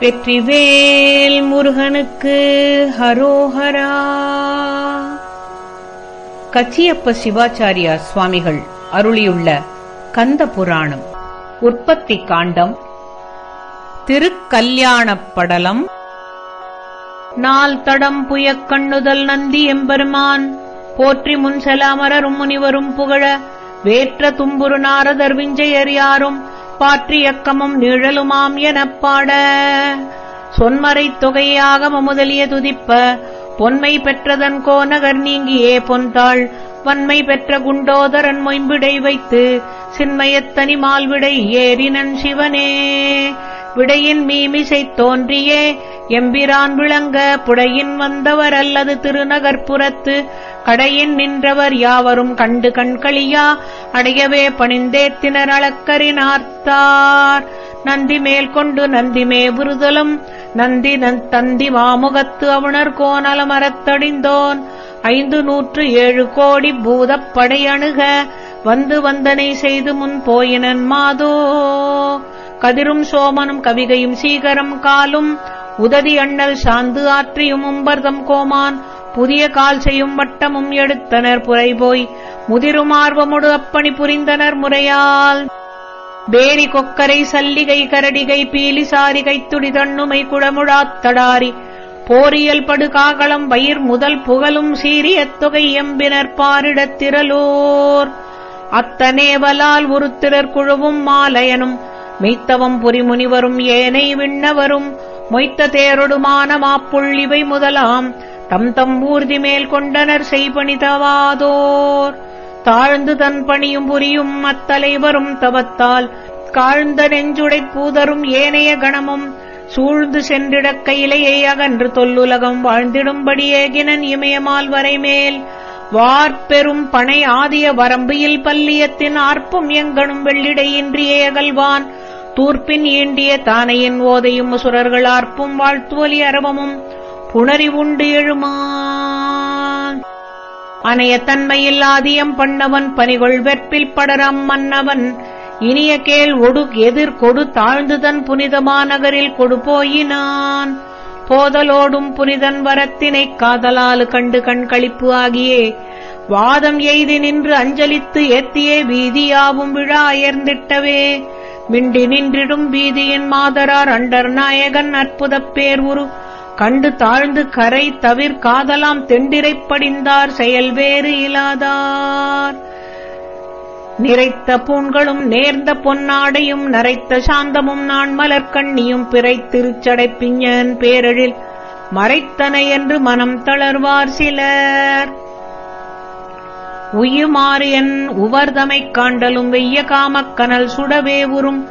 வெற்றிவேல் முருகனுக்கு ஹரோஹரா. கச்சியப்ப சிவாச்சாரியா சுவாமிகள் அருளியுள்ள கந்த புராணம் உற்பத்தி காண்டம் திருக்கல்யாணப் படலம் நாள் தடம் புயக்கண்ணுதல் நந்தி எம்பெருமான் போற்றி முன்செல அமரரும் முனிவரும் புகழ வேற்ற தும்புரு நாரதர் விஞ்சையர் யாரும் பாற்றியக்கமும் நிழலுமாம் எனப் பாட. சொன்மறைத் தொகையாக முதலிய துதிப்ப. பொன்மை பெற்றதன் கோநகர் நீங்கியே பொன்தாள் வன்மை பெற்ற குண்டோதரன் மொயம்பிடை வைத்து சின்மயத்தனி மால்விடை ஏறினன் சிவனே. விடையின் மீமிசைத் தோன்றியே. எம்பிரான் விளங்க புடையின் வந்தவர் அல்லது திருநகர்ப்புறத்து. கடையின் நின்றவர் யாவரும் கண்டு கண்களியா. அடையவே பணிந்தேத்தினர் அளக்கரினார்த்தார் நந்தி மேல் கொண்டு நந்திமே புருதலும் நந்தி தந்தி மாமுகத்து அவுணர் கோணல மரத்தடிந்தோன் ஐந்து நூற்று ஏழு கோடி பூதப்படையணுக வந்து வந்தனை செய்து முன் போயினன் மாதோ. கதிரும் சோமனும் கவிகையும் சீகரம் காலும். உததி அண்ணல் சாந்து ஆற்றியும் உம்பர்தம் கோமான். புதிய கால் செய்யும் வட்டமும் எடுத்தனர் புரைபோய். முதிரும் ஆர்வமுடு அப்பணி புரிந்தனர் முறையால். பேரி கொக்கரை சல்லிகை கரடிகை பீலி சாரிகை துடி தண்ணுமை குடமுழாத்தடாரி போரியல் படுகாகளம் வயிர் முதல் புகழும் சீரிய தொகை எம்பினர் பாரிடத்திரலோர் அத்தனேவலால் உருத்திரர் குழுவும் மாலயனும். மெய்த்தவம் புரிமுனிவரும் ஏனை விண்ணவரும் மொய்த்த தேரொடுமான மாப்புள்ளிவை முதலாம். தம் தம் ஊர்தி மேல் கொண்டனர் செய்பணிதவாதோர் தாழ்ந்து தன் பணியும் புரியும் அத்தலைவரும் தவத்தால் காழ்ந்த நெஞ்சுடைப் பூதரும் ஏனைய கணமும் சூழ்ந்து சென்றிடக் கையிலையை அகன்று தொல்லுலகம் வாழ்ந்திடும்படி ஏகினன் இமயமால் வரைமேல். வார்பெரும் பனை ஆதிய வரம்பியில் பல்லியத்தின் ஆர்ப்பும் எங்கனும் வெள்ளிடையின்றியே அகல்வான் தூர்ப்பின் ஈண்டிய தானையின் ஓதையும் சுரர்கள் ஆர்ப்பும் வாழ்த்துவலி அரவமும் புணரி உண்டு எழுமான். அனைய ஆதியம் பண்ணவன் பனிகொள் வெற்பில் படரம் மன்னவன். இனிய கேள் ஒடு எதிர் கொடு தாழ்ந்துதன் புனிதமாநகரில் கொடு போயினான். போதலோடும் புனிதன் வரத்தினைக் காதலாலு கண்டு கண்களிப்பு ஆகியே. வாதம் எய்தி நின்று அஞ்சலித்து ஏத்தியே வீதியாவும் விழா அயர்ந்திட்டவே. மிண்டி நின்றிடும் வீதியின் மாதரார் அண்டர் நாயகன் அற்புதப் பேர் உரு கண்டு தாழ்ந்து கரை தவிர் காதலாம் தெண்டிரைப் படிந்தார் செயல் வேறு இலாதார். நிறைத்த பூண்களும் நேர்ந்த பொன்னாடையும் நரைத்த சாந்தமும் நான் மலர்கண்ணியும் திருச்சடை பிஞ்சன் பேரழில். மறைத்தன என்று மனம் தளர்வார் சிலர். உயுமாறு என் உவர்தமைக் காண்டலும் வெய்ய காமக்கனல் சுடவே உறும்.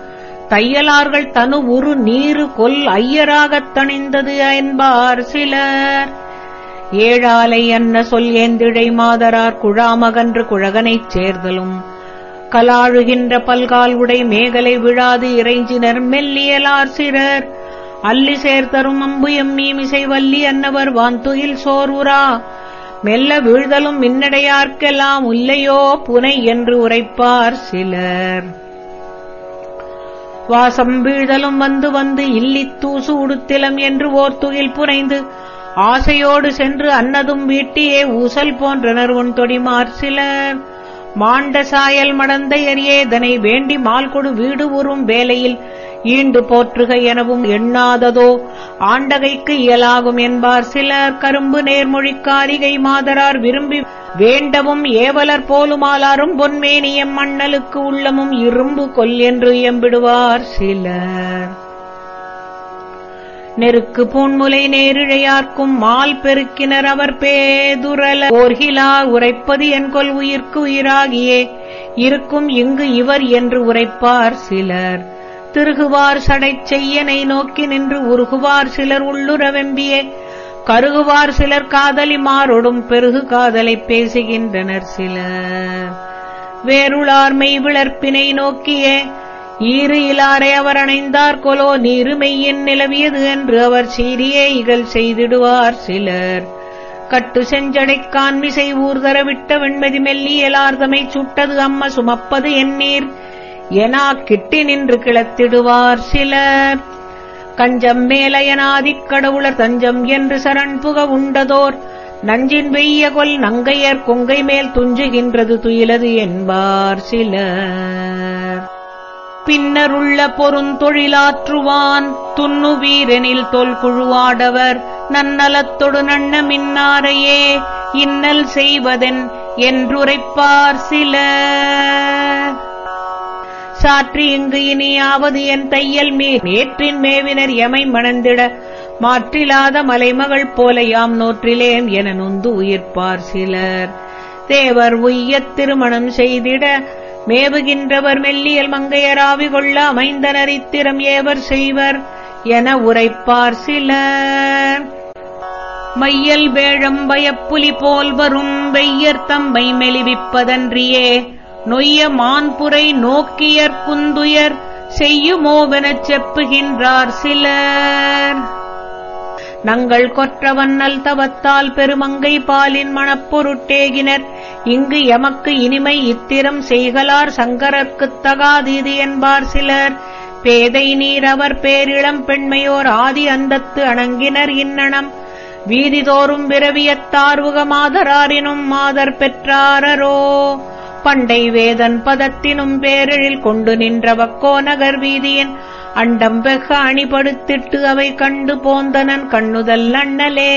தையலார்கள் தனு உரு நீரு கொல் ஐயராகத் தணிந்தது என்பார் சிலர். ஏழாலை அன்ன சொல் ஏந்திழை மாதரார் குழாமகன்று குழகனைச் சேர்தலும். கலாழுகின்ற பல்கால் உடை மேகலை விழாது இறைஞ்சினர் மெல்லியலார் சிறர் அல்லி சேர்த்தரும் அம்புயம் மீமிசை வல்லி அன்னவர் வாந்துயில் சோர்வுரா மெல்ல வீழ்தலும் மின்னடையார்க்கெல்லாம் உள்ளையோ புனை என்று உரைப்பார் சிலர். வாசம் வீழ்தலும் வந்து வந்து இல்லித்தூசு உடுத்திலம் என்று ஓர் துகில் புனைந்து ஆசையோடு சென்று அன்னதும் வீட்டியே ஊசல் போன்றனர் உன் தொடிமார் சிலர். மாண்ட சாயல் மடந்த எரியேதனை வேண்டி மால்கொடு வீடு உறும் வேலையில் ஈண்டு போற்றுக எனவும் எண்ணாததோ ஆண்டகைக்கு இயலாகும் என்பார் சிலர். கரும்பு நேர்மொழிக்காரிகை மாதரார் விரும்பி வேண்டவும் ஏவலர் போலுமாலாரும் பொன்மேனியம் மண்ணலுக்கு உள்ளமும் இரும்பு கொல் என்று எம்பிடுவார் சிலர். நெருக்கு பூன்முலை நேரிழையார்க்கும் மால் பெருக்கினர் அவர் பேதுரல. ஓர்கிலா உரைப்பது என் கொல் உயிர்க்கு உயிராகியே இருக்கும் இங்கு இவர் என்று உரைப்பார் சிலர். திருகுவார் சடைச் செய்யனை நோக்கி நின்று உருகுவார் சிலர் உள்ளுறவெம்பியே. கருகுவார் சிலர் காதலி மாறொடும் பெருகு காதலைப் பேசுகின்றனர் சிலர். வேருளார்மை விளர்ப்பினை நோக்கியே ஈறு இலாரை அவர் அணைந்தார் கொலோ நீரு மெய்யின் நிலவியது என்று அவர் சீரியே இகழ் செய்திடுவார் சிலர். கட்டு செஞ்சடைக் கான்மிசை ஊர்தர விட்ட வெண்மதி மெல்லியலார்தமை சுட்டது அம்ம சுமப்பது எண்ணீர் எனா கிட்டி நின்று கிளத்திடுவார் சிலர். கஞ்சம் மேலையனாதிக் கடவுளர் தஞ்சம் என்று சரண் புக உண்டதோர். நஞ்சின் வெய்ய கொல் நங்கையர் கொங்கை மேல் துஞ்சுகின்றது துயிலது என்பார் சிலர். பின்னருள்ள பொருந்தொழிலாற்றுவான் துண்ணு வீரனில் தொல்குழுவாடவர் நன்னலத்தொடு நன்ன மின்னாரையே. இன்னல் செய்வதென் என்றுரைப்பார் சிலர். சாற்றி இங்கு இனியாவது என் தையல் மே நேற்றின் மேவினர் எமை மணந்திட மாற்றிலாத மலைமகள் போல யாம் நோற்றிலேன் என நொந்து உயிர்ப்பார் சிலர். தேவர் உய்யத் திருமணம் செய்திட மேவுகின்றவர் மெல்லியல் மங்கையராவி கொள்ள அமைந்தனர் இத்திரம் ஏவர் செய்வர் என உரைப்பார் சிலர். மையல் வேழம் பயப்புலி போல் வரும் வெய்யர் தம்மை மெலிவிப்பதன்றியே நொய்ய மான்புரை நோக்கியற் புந்துயர் செய்யுமோவெனச் செப்புகின்றார் சிலர். நங்கள் கொற்றவன்னல் தவத்தால் பெருமங்கை பாலின் மணப்பொருட்டேகினர் இங்கு எமக்கு இனிமை இத்திரம் செய்கலார் சங்கரர்க்குத் தகாதீது என்பார் சிலர். பேதை நீர் அவர் பேரிளம் பெண்மையோர் ஆதி அந்தத்து அணங்கினர் இன்னணம். வீதிதோறும் விரவியத்தார்வுக மாதராரினும் மாதர் பெற்றாரரோ. பண்டை வேதன் பதத்தினும் பேரெழில் கொண்டு நின்ற வக்கோ நகர் வீதியின் அண்டம் வெக அணிபடுத்திட்டு அவை கண்டு போந்தனன் கண்ணுதல் அண்ணலே.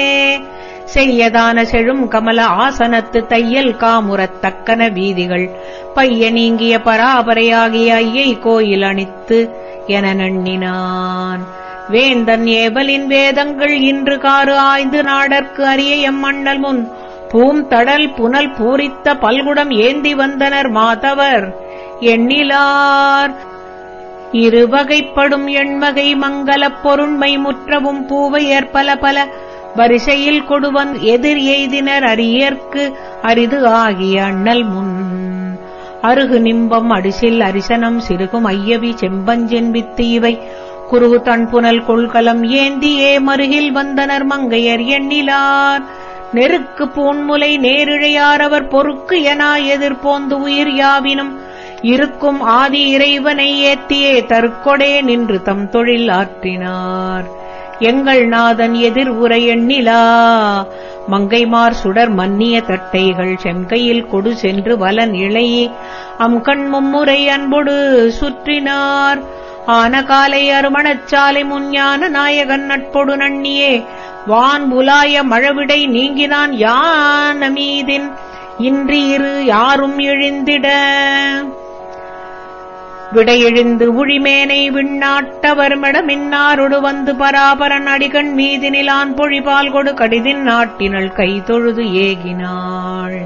செய்யதான செழும் கமல ஆசனத்து தையல் காமுறத்தக்கன வீதிகள். பைய நீங்கிய பராபரையாகிய ஐயை கோயில் அணித்து என நண்ணினான். வேந்தன் ஏவலின் வேதங்கள் இன்று காறு ஆய்ந்து நாடற்கு அரிய எம் எம்மண்ணல் முன் பூந்தடல் புனல் பூரித்த பல்குடம் ஏந்தி வந்தனர் மாதவர். எண்ணிலார். இருவகைப்படும் எண்மகை மங்கலப் பொருண்மை முற்றவும் பூவையர் பல பல வரிசையில் கொடுவன் எதிர் எய்தினர் அரியர்க்கு அரிது ஆகிய அண்ணல் முன். அருகு நிம்பம் அடிசில் அரிசனம் சிறுகும் ஐயவி செம்பஞ்சென்பித்து இவை. குருகு தன்புனல் கொள்கலம் ஏந்தியே மருகில் வந்தனர் மங்கையர் எண்ணிலார். நெருக்கு பூண்முலை நேரிழையாரவர் பொறுக்கு எனா எதிர்போந்து உயிர் யாவினும். இருக்கும் ஆதி இறைவனை ஏத்தியே தற்கொடே நின்று தம் தொழில் ஆற்றினார். எங்கள் நாதன் எதிர் உரை எண்ணிலா. மங்கைமார் சுடர் மன்னிய தட்டைகள் செங்கையில் கொடு சென்று வலன் இளையே அம் கண் மும்முறை அன்பொடு சுற்றினார். ஆன காலை அருமணச்சாலை முஞ்ஞான நாயகன் நட்பொடு நண்ணியே. வான் புலாய மழவிடை நீங்கினான் யான மீதின் இன்றி இரு யாரும் எழுந்திட. விடையெழுந்து உழிமேனை விண்ணாட்டவர் மெடமின்னாரொடு வந்து பராபரன் அடிகண் மீதினிலான் பொழிபால் கொடு கடிதின் நாட்டினள் கை தொழுது ஏகினாள்.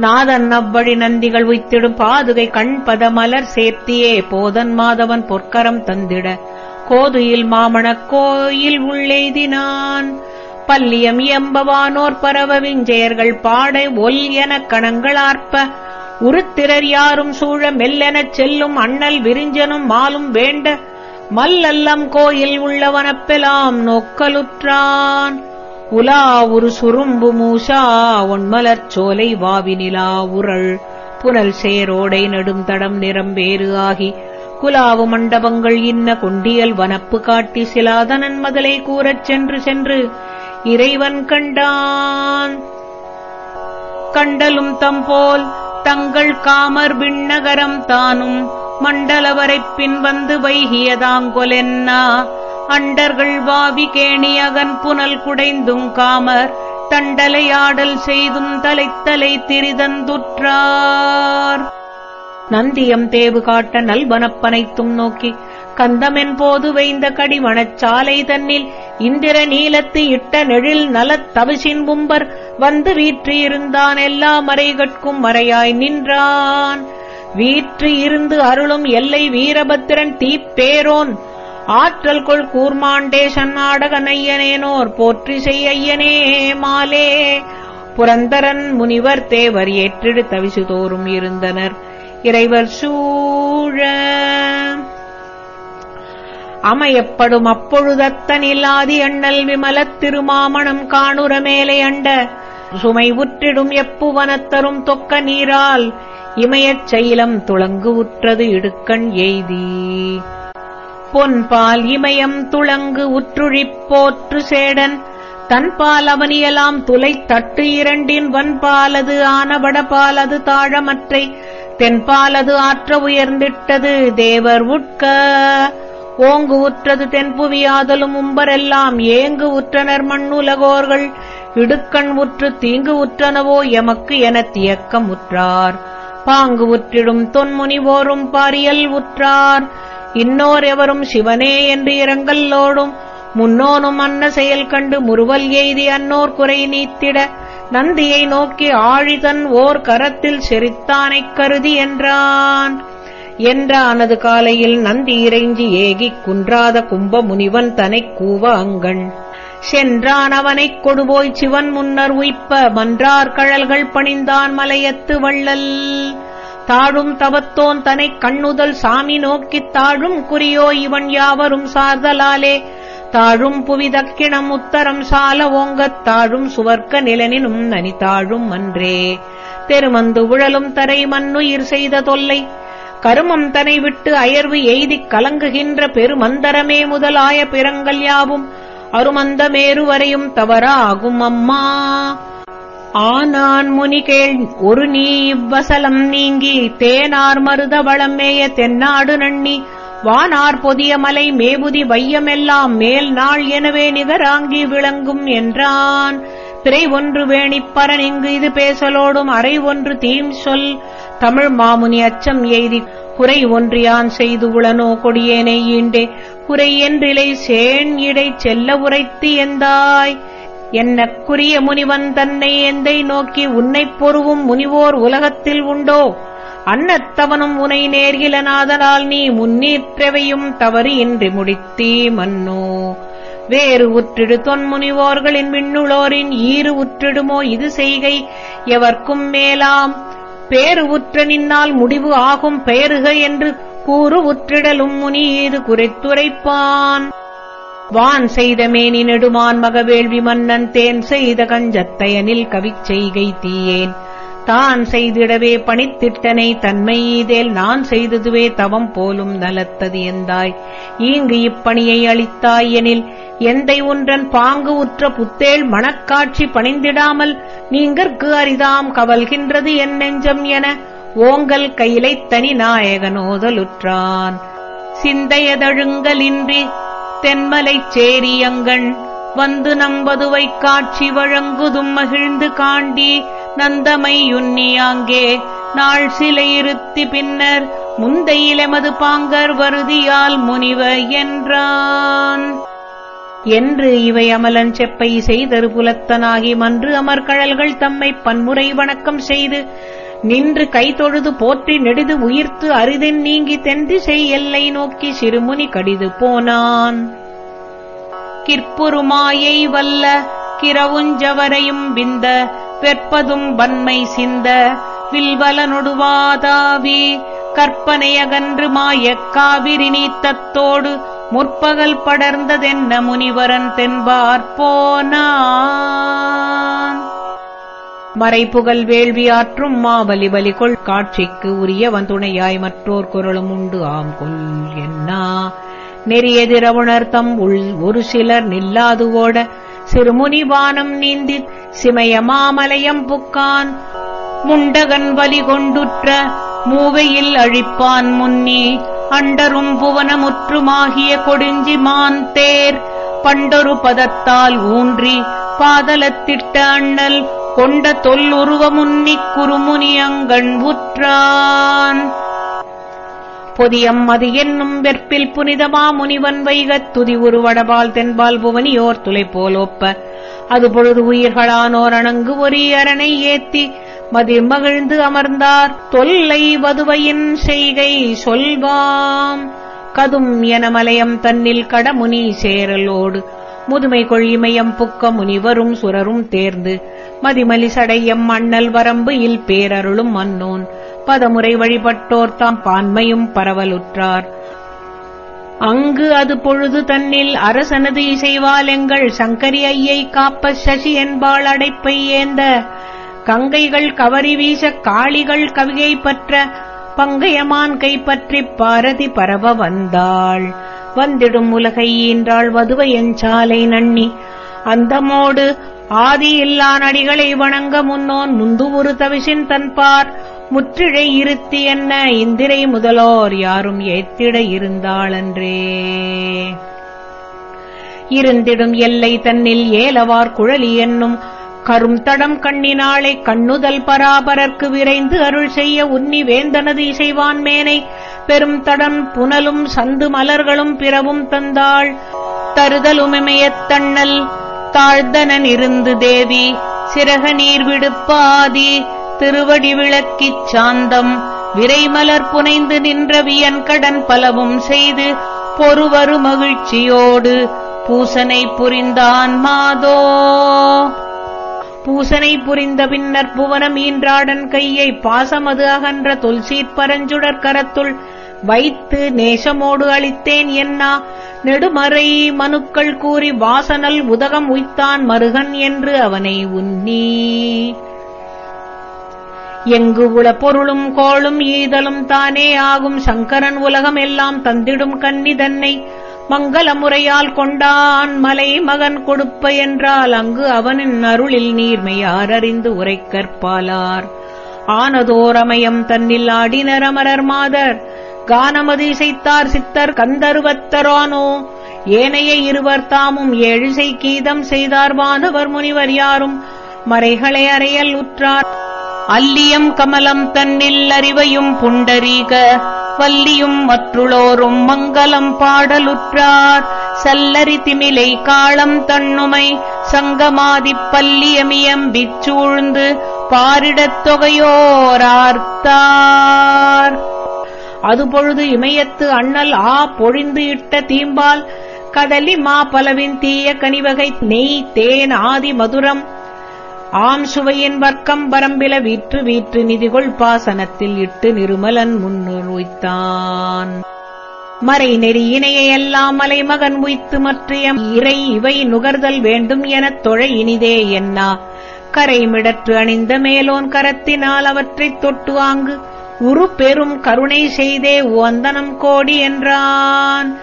நாதன் அவ்வழி நந்திகள் உய்த்திடும் பாதுகை கண்பத மலர் சேர்த்தியே. போதன் மாதவன் பொற்கரம் தந்திட. கோதுயில் மாமணக் கோயில் உள்ளெய்தினான். பல்லியம் எம்பவானோர் பரவ விஞ்செயர்கள் பாடை ஒல் எனக் கணங்களார்ப்ப உருத்திரர் யாரும் சூழ மெல்லெனச் செல்லும் அண்ணல் விரிஞ்சனும் மாலும் வேண்ட. மல்லல்லம் கோயில் உள்ளவனப்பெலாம் நோக்கலுற்றான். உலா ஒரு சுரும்பு மூசா ஒன்மலர்ச் சோலை வாவினிலா உரள் புனல் சேரோடை நெடும் தடம் நிறம்பேறு ஆகி குலாவு மண்டபங்கள் இன்ன கொண்டியல் வனப்பு காட்டி சிலாதனன் மதலை கூறச் சென்று சென்று இறைவன் கண்டான். கண்டலும் தம்போல் தங்கள் காமர் விண்ணகரம் தானும் மண்டலவரைப் பின் வந்து வைகியதாங்கொலென்னா அண்டர்கள் வாவி கேணியகன் புனல் குடைந்தும் காமர் தண்டலையாடல் செய்தும் தலைத்தலை திரிதந்துற்றார் நந்தியம் தேவு காட்ட நல்வனப்பனைத்தும் நோக்கி கந்தமென் போது வைந்த கடிமணச் சாலை தன்னில் இந்திர நீலத்து இட்ட நெழில் நலத் தவிசின் பும்பர் வந்து வீற்றியிருந்தான் எல்லா மறைகட்கும் மறையாய் நின்றான். வீற்று இருந்து அருளும் எல்லை வீரபத்திரன் தீப்பேரோன் ஆற்றல் கொள் கூர்மாண்டேசன் நாடகனையனேனோர் போற்றி செய்யனே மாலே. புரந்தரன் முனிவர் தேவர் ஏற்றிடு தவிசு தோறும் இருந்தனர். இறைவர் சூழ. அமையப்படும் அப்பொழுதத்தனில்லாதி அண்ணல் விமலத் திருமாமணம் காணுற மேலே அண்ட. சுமை உற்றிடும் எப்புவனத்தரும் தொக்க நீரால். இமயச் சைலம் துளங்கு உற்றது இடுக்கண் எய்தி. பொன்பால் இமயம் துளங்கு உற்றுழிப் போற்று சேடன். தன்பால் அவனியலாம் துலை தட்டு இரண்டின் வன்பாலது ஆனவடபாலது தாழமற்றை. தென்பாலது ஆற்ற உயர்ந்திட்டது தேவர் உட்க. ஓங்கு உற்றது தென்புவியாதலும் உம்பரெல்லாம் ஏங்கு உற்றனர் மண்ணுலகோர்கள். இடுக்கண் உற்று தீங்கு உற்றனவோ எமக்கு எனத் தியக்கம் உற்றார். பாங்கு உற்றிடும் தொன்முனிவோரும் பாரியல் உற்றார். இன்னோர் எவரும் சிவனே என்று இரங்கல்லோடும் முன்னோனும் அன்ன செயல் கண்டு முறுவல் எய்தி அன்னோர் குறை நீத்திட நந்தியை நோக்கி ஆழிதன் ஓர் கரத்தில் செரித்தானைக் கருதி என்றான். என்றானது காலையில் நந்தி இறைஞ்சி ஏகிக் குன்றாத கும்ப முனிவன் தனைக் கூவ அங்கண். சென்றான் அவனைக் கொடுபோய் சிவன் முன்னர் உய்ப்ப மன்றார் கழல்கள் பணிந்தான் மலையத்து வள்ளல். தாழும் தவத்தோன் தனைக் கண்ணுதல் சாமி நோக்கித் தாழும் குறியோ இவன் யாவரும் சார்தலாலே. தாழும் புவிதக்கிணம் உத்தரம் சால ஓங்கத் தாழும் சுவர்க்க நிலனினும் நனி தாழும் அன்றே. தெருமந்து உழலும் தரை மண்ணுயிர் செய்த தொல்லை. கருமம் தனை விட்டு அயர்வு எய்திக் கலங்குகின்ற பெருமந்தரமே முதலாய பிறங்கள் யாவும். அருமந்த மேருவரையும் தவறாகும் அம்மா. ஆனான் முனிகேள் ஒரு நீ இவ்வசலம் நீங்கி தேனார் மருத வளமேய தென்னாடு நண்ணி வானார் பொதிய மலை மேபுதி வையமெல்லாம் மேல் நாள் எனவே நிகராங்கி விளங்கும் என்றான். பிறை ஒன்று வேணிப்பரன் இங்கு இது பேசலோடும் அறை ஒன்று தீம் சொல். தமிழ் மாமுனி அச்சம் எய்தி குறை ஒன்றியான் செய்து உளனோ கொடியேனை ஈண்டே குறை என்றிலை சேன் இடை செல்ல உரைத்து எந்தாய். என்னக்குரிய முனிவன் தன்னை எந்தை நோக்கி உன்னைப் பொறுவும் முனிவோர் உலகத்தில் உண்டோ? அன்னத்தவனும் உனை நேர்கிலனாதலால் நீ முன்னீற்றவையும் தவறு இன்றி முடித்தீ மன்னோ. வேறு உற்றிடு தொன்முனிவோர்களின் விண்ணுளோரின் ஈறு உற்றிடுமோ இது செய்கை எவர்க்கும் மேலாம்? பேறு உற்ற நின்னால் முடிவு ஆகும் பெயருக என்று கூறு உற்றிடலும் முனி இது குறித்துரைப்பான். வான் செய்த மேனி நெடுமான் மகவேள்வி மன்னன் தேன் செய்த கஞ்சத்தையனில் கவிச் செய்கை தீயேன். தான் செய்திடவே பணித்திட்டனை தன்மை ஈதேல் நான் செய்ததுவே தவம் போலும் நலத்தது எந்தாய். ஈங்கு இப்பணியை அளித்தாய் எனில் எந்தை ஒன்றன் பாங்கு உற்ற புத்தேள் மணக்காட்சி பணிந்திடாமல் நீங்கற்கு அரிதாம் கவல்கின்றது என் நெஞ்சம் என ஓங்கல் கையிலைத் தனி நாயகனோதலுற்றான். சிந்தையதழுங்கலின்றி தென்மலைச் சேரியங்கண் வந்து நம்பதுவைக் காட்சி வழங்குதும் மகிழ்ந்து காண்டி நந்தமையுன்னியாங்கே நாள் சிலை இருத்தி பின்னர் முந்தையிலமது பாங்கர் வருதியால் முனிவ என்றான். என்று இவை அமலன் செப்பை செய்தரு புலத்தனாகி மன்று அமர்கழல்கள் தம்மை பன்முறை வணக்கம் செய்து நின்று கைதொழுது போற்றி நெடிது உயிர்த்து அரிதென் நீங்கி தென்திசை எல்லை நோக்கி சிறுமுனி கடிது போனான். கிற்புருமாயை வல்ல கிரவுஞ்சவரையும் விந்த வெற்பதும் வன்மை சிந்த வில்வலனொடுவாதாவி கற்பனையகன்று மாயக் காவிரி நீத்தத்தோடு முற்பகல் படர்ந்ததென்ன முனிவரன் தென்பார் போனா மறைப்புகழ் வேள்வியாற்றும் மாபலி பலிகொள். காட்சிக்கு உரியவன் துணையாய் மற்றோர் குரலும் உண்டு. ஆம் கொல் என்னா? நெறியெதிரவுணர்த்தம் உள் ஒரு சிலர் நில்லாது ஓட. சிறுமுனிவானம் நீந்தி சிமய மாமலயம் புக்கான். முண்டகன் வலி கொண்டுற்ற மூவையில் அழிப்பான் முன்னி. அண்டரும் புவனமுற்றுமாகிய கொடுஞ்சி மான் தேர். பண்டொரு பதத்தால் ஊன்றி பாதலத்திட்ட அண்ணல் கொண்ட தொல்லுருவமுன்னிக் குறுமுனியங்கண் உற்றான் பொதியம் அது என்னும் வெற்பில் புனிதமா முனிவன் வைகத் துதி உருவடபால் தென்பால் புவனியோர் துளை போலோப்ப அது பொழுது உயிர்களானோர் அணங்கு ஒரே அரணை ஏத்தி மதி மகிழ்ந்து அமர்ந்தார் தொல்லை வதுவையின் செய்கை சொல்வாம். கதும் என மலையம் தன்னில் கடமுனி சேரலோடு முதுமை கொள்ளிமயம் புக்க முனிவரும் சுரரும் தேர்ந்து மதிமலி சடையம் மண்ணல் வரம்பு இல் பேரருளும் மன்னோன் பதமுறை வழிபட்டோர் தாம் பான்மையும் பரவலுற்றார். அங்கு அது பொழுது தன்னில் அரசனது இசைவாலெங்கள் சங்கரி ஐயை காப்ப சசி என்பாள் அடைப்பை ஏந்த கங்கைகள் கவரி வீச காளிகள் கவிகை பற்ற பங்கையமான் கைப்பற்றிப் பாரதி பரவ வந்தாள். வந்திடும் உலகை ஈன்றாள் வதுவை எஞ்சாலை நண்ணி அந்தமோடு ஆதி இல்லா நடிகளை வணங்க முன்னோன் முந்து ஒரு தவிசின் தன்பார். முற்றிழை இருத்தி என்ன இந்திரை முதலோர் யாரும் ஏத்திட இருந்தாளன்றே. இருந்திடும் எல்லை தன்னில் ஏலவார் குழலி என்னும் கரும் தடம் கண்ணினாளை கண்ணுதல் பராபரர்க்கு விரைந்து அருள் செய்ய உன்னி வேந்தனது இசைவான் மேனை பெரும் தடம் புனலும் சந்து மலர்களும் பிறவும் தந்தாள். தருதலுமிமையத்தண்ணல் தாழ்தனன் இருந்து தேவி. சிறக நீர் விடுப்பாதி திருவடி விளக்கிச் சாந்தம். விரைமலர் புனைந்து நின்ற வியன் கடன் பலவும் செய்து பொறுவரு மகிழ்ச்சியோடு பூசனை புரிந்தான் மாதோ. பூசனை புரிந்த பின்னர் புவனம் ஈன்றாடன் கையை பாசமது அகன்ற தொல்சீர் பரஞ்சுடர் கரத்துள் வைத்து நேசமோடு அளித்தேன் என்னா? நெடுமறை மனுக்கள் கூறி வாசனல் உதகம் உய்த்தான் மருகன் என்று அவனை உன்னி எங்கு உள பொருளும் கோளும் ஈதலும் தானே ஆகும்? சங்கரன் உலகம் எல்லாம் தந்திடும் கன்னி தன்னை மங்கள முறையால் கொண்டான் மலை மகன் கொடுப்ப என்றால் அங்கு அவனின் அருளில் நீர்மையார் அறிந்து உரைக்கற்பாலார் ஆனதோரமயம் தன்னில் ஆடினர் அமரர் மாதர். கானமது இசைத்தார் சித்தர் கந்தருவத்தரானோ. ஏனைய இருவர் தாமும் ஏழிசை கீதம் செய்தார் வானவர் முனிவர் யாரும். மறைகளை அறையல் உற்றார். அல்லியம் கமலம் தன்னில் அறிவையும் புண்டரீக வல்லியும் மற்றுளோரும் மங்களம் பாடலுற்றார். சல்லரி திமிலை காளம் தன்னுமை சங்கமாதிப் பல்லியமியம் பிச்சூழ்ந்து பாரிடத் தொகையோரார்த்தார் அதுபொழுது இமயத்து அண்ணல் ஆ பொழிந்து இட்ட தீம்பால் கதலி மா பலவின் தீய கனிவகை நெய் தேன் ஆதி மதுரம் ஆம் சுவையின் வர்க்கம் பரம்பில வீற்று வீற்று நிதிகொள் பாசனத்தில் இட்டு நிருமலன் முன்னுர் உய்த்தான் மறை நெறி இணையெல்லாம் மலைமகன் உய்த்து மற்றிய இறை இவை நுகர்தல் வேண்டும் எனத் தொழ இனிதே என்னா. கரைமிடற்று அணிந்த மேலோன் கரத்தினால் அவற்றைத் தொட்டு வாங்கு உரு பெரும் கருணை செய்தே ஓந்தனம் கோடி என்றான்.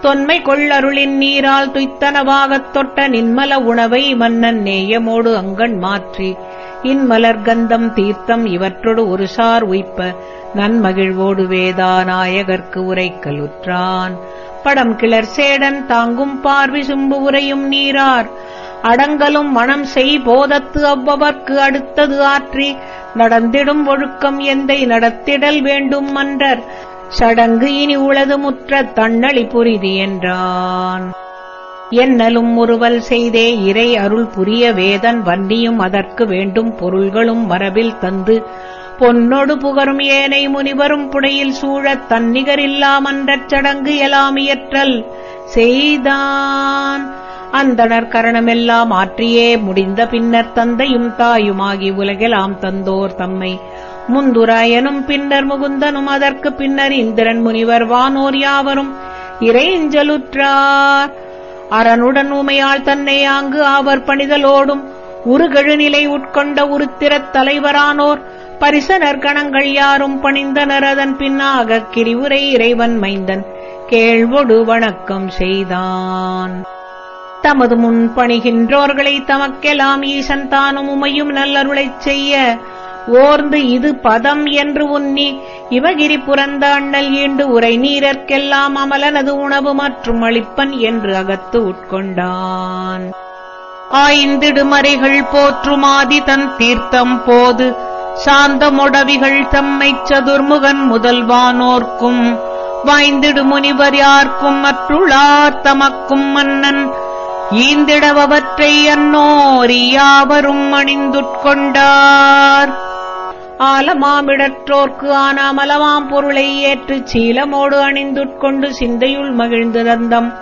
தொன்மை கொள்ளருளின் நீரால் துய்த்தனவாகத் தொட்ட நின்மல உணவை மன்னன் நேயமோடு அங்கண் மாற்றி. இன்மலர் கந்தம் தீர்த்தம் இவற்றொடு ஒரு சார் உய்ப்ப. நன்மகிழ்வோடு வேதா நாயகர்க்கு உரைக்கலுற்றான். படம் கிளர் சேடன் தாங்கும் பார்வி சும்பு உரையும் நீரார். அடங்கலும் மனம் செய் போதத்து அவ்வவர்க்கு அடுத்தது ஆற்றி. நடந்திடும் ஒழுக்கம் எந்தை நடத்திடல் வேண்டும் மன்றர். சடங்கு இனி உளது முற்ற தன்னளி புரிதி என்றான். என்னலும் முறுவல் செய்தே இறை அருள் புரிய வேதன் வன்னியும் அதற்கு வேண்டும் பொருள்களும் மரபில் தந்து பொன்னொடு புகரும் ஏனை முனிவரும் புடையில் சூழத் தன்னிகரில்லாமன்றச் சடங்கு எலாமியற்றல் செய்தான். அந்தணர் கரணமெல்லாம் ஆற்றியே முடிந்த பின்னர் தந்தையும் தாயுமாகி உலகெலாம் தந்தோர் தம்மை முந்துராயனும் பின்னர் முகுந்தனும் அதற்கு பின்னர் இந்திரன் முனிவர் வானோர் யாவரும் இறைஞ்சலுற்றார். அரனுடன் உமையால் தன்னை அங்கு அவர் பணிதலோடும் உருகெழுநிலை உட்கொண்ட உருத்திரத் தலைவரானோர். பரிசனர் கணங்கள் யாரும் பணிந்தனர் அதன் பின்னாக கிரிவுரை இறைவன் மைந்தன். கேள்வொடு வணக்கம் செய்தான். தமது முன் பணிகின்றோர்களை தமக்கெல்லாம் ஈசன் தானும் உமையும் நல்லருளைச் செய்ய ஓர்ந்து இது பதம் என்று உன்னி இவகிரி புறந்த அண்ணல் ஈண்டு உரை நீரற்கெல்லாம் அமலனது உணவு மற்றும் அளிப்பன் என்று அகத்து உட்கொண்டான். ஆய்ந்திடுமறைகள் போற்றுமாதி தன் தீர்த்தம் போது சாந்தமுடவிகள் தம்மை சதுர்முகன் முதல்வானோர்க்கும் வாய்ந்திடு முனிவர் யார்க்கும் மற்றுளார் தமக்கும் மன்னன் ஈந்திடவற்றை அன்னோரியாவரும் அணிந்துட்கொண்டார். ஆலமாமிடற்றோர்க்கு ஆனாமலமாம் பொருளை ஏற்றுச் சீலமோடு அணிந்துட்கொண்டு சிந்தையுள் மகிழ்ந்து தந்தம்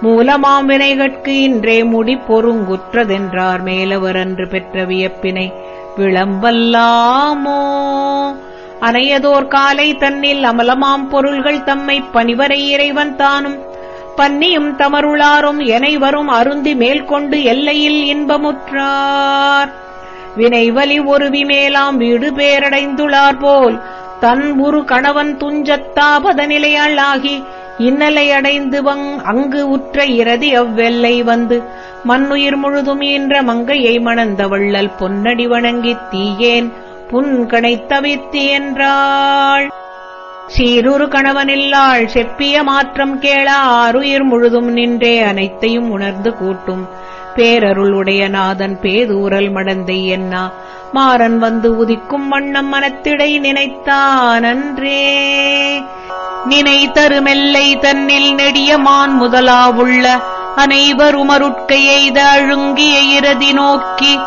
மூலமாம் வினைகட்கு இன்றே முடி பொருங்குற்றதென்றார் மேலவர் அன்று பெற்ற வியப்பினை. விளம்பல்லாமோ? அனையதோர் காலை தன்னில் அமலமாம் பொருள்கள் தம்மை பணிவரை இறைவன் தானும். பன்னியும் தமருளாரும் எனை வரும் அருந்தி மேல்கொண்டு எல்லையில் இன்பமுற்றார். வினைவலி ஒருவி மேலாம் வீடு பேரடைந்துளார் போல். தன் உரு கணவன் துஞ்சத்தாபத நிலையாள் ஆகி இன்னலை அடைந்து வங் அங்கு உற்ற இரதி அவ்வெல்லை வந்து மண்ணுயிர் முழுதும் ஈன்ற மங்கையை மணந்த வள்ளல் பொன்னடி வணங்கித் தீயேன் புன்கணை தவித்து என்றாள். சீருரு கணவனில்லாள் செப்பிய மாற்றம் கேளா ஆறுயிர் முழுதும் நின்றே அனைத்தையும் உணர்ந்து கூட்டும். பேரருள் உடைய நாதன் பேதூரல் மடந்தை என்னா? மாறன் வந்து உதிக்கும் வண்ணம் மனத்திடை நினைத்தானன்றே. நினை தருமெல்லை தன்னில் நெடிய மான் முதலாவுள்ள அனைவருமருட்கை எய்த அழுங்கிய இறதி நோக்கி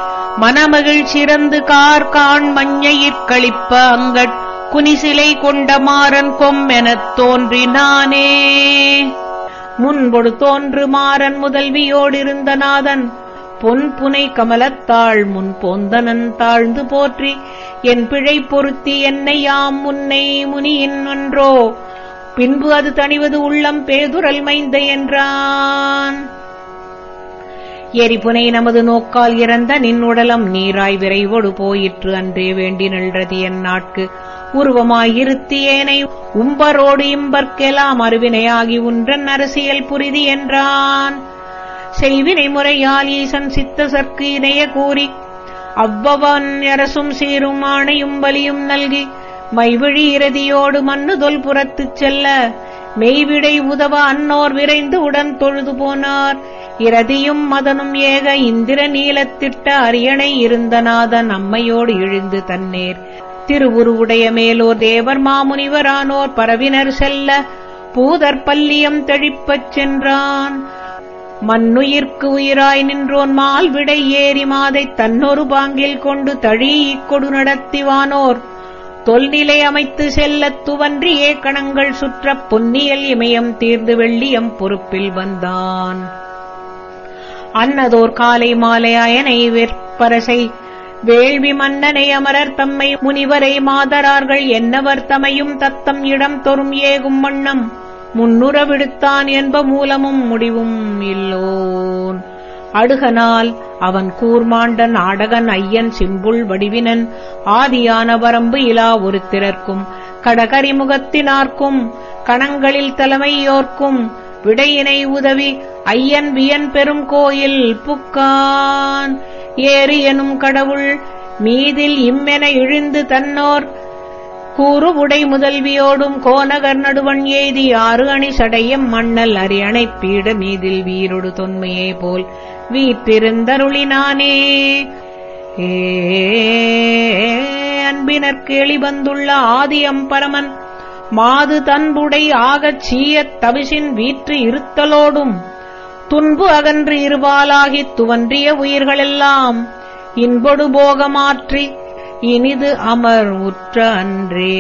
மனமகிழ் சிறந்து கார்கான் மஞ்சையிற் கழிப்ப அங்கட் குனிசிலை கொண்ட மாறன் கொம்மெனத் தோன்றினானே முன்பொடு தோன்று மாறன் முதல்வியோடிருந்த நாதன். பொன் புனை கமலத்தாள் முன் போந்தனன் தாழ்ந்து போற்றி என் பிழை பொருத்தி என்னை யாம் முன்னை முனியின் ஒன்றோ. பின்பு அது தணிவது உள்ளம் பேதுரல் மைந்த என்றான். எரிபுனை நமது நோக்கால் இறந்த நின் உடலம் நீராய் விரைவோடு போயிற்று அன்றே வேண்டி நில்றது என் நாட்கு. உருவமாயிருத்தியேனை உம்பரோடு இம்பர்க்கெலாம் அருவினையாகி உன்றன் அரசியல் புரிதி என்றான். செய்வினை முறையால் ஈசன் சித்த சற்கு இணைய கூறி அவ்வவன் அரசும் சீரும் ஆணையும் வலியும் நல்கி மைவிழி இறுதியோடு மன்னுதொல் புறத்துச் செல்ல மெய்விடை உதவ அன்னோர் விரைந்து உடன் தொழுது போனார். இரதியும் மதனும் ஏக இந்திர நீலத்திட்ட அரியணை இருந்த நாதன் அம்மையோடு இழிந்து தன்னேர். திருவுருவுடைய மேலோர் தேவர் மாமுனிவரானோர் பரவினர் செல்ல பூதர் பல்லியம் தெழிப்பச் சென்றான். மண்ணுயிர்க்கு உயிராய் நின்றோன் மால் விடை ஏறி மாதை தன்னொரு பாங்கில் கொண்டு தழீக் கொடு நடத்திவானோர். தொல்நிலை அமைத்து செல்லத் துவன்றியே கணங்கள் சுற்றப் பொன்னியல் இமயம் தீர்ந்து வெள்ளியம் பொறுப்பில் வந்தான். அன்னதோர் காலை மாலை வெற்பரசை வேள்வி மன்னனை அமரர் தம்மை முனிவரை மாதரார்கள் என்னவர் தமையும் தத்தம் இடம் தொறும் ஏகும் வண்ணம். முன்னுற விடுத்தான் என்ப மூலமும் முடிவும் இல்லோன். அடுகனால் அவன் கூர்மாண்டன் ஆடகன் ஐயன் சிம்புள் வடிவினன். ஆதியான வரம்பு இலா ஒருத்திரர்க்கும் கடகரிமுகத்தினார்க்கும் கணங்களில் தலைமையோர்க்கும் விடையினை உதவி ஐயன் வியன் பெரும் கோயில் புக்கான். ஏறு எனும் கடவுள் மீதில் இம்மென இழிந்து தன்னோர். கூறு உடை முதல்வியோடும் கோநகர் நடுவன் எய்தி ஆறு அணி சடையம் மண்ணல் அரியணை பீட மீதில் வீரொடு தொன்மையே போல். வீற்றிருந்தருளினானே. ஏ அன்பினர்க்கு எளிவந்துள்ள ஆதியம் பரமன் மாது தன்புடை ஆகச் சீயத் தவிசின் வீற்று இருத்தலோடும். துன்பு அகன்று இருபாலாகித் துவன்றிய உயிர்களெல்லாம் இன்பொடு போகமாற்றி இனிது அமர் உற்ற அன்றே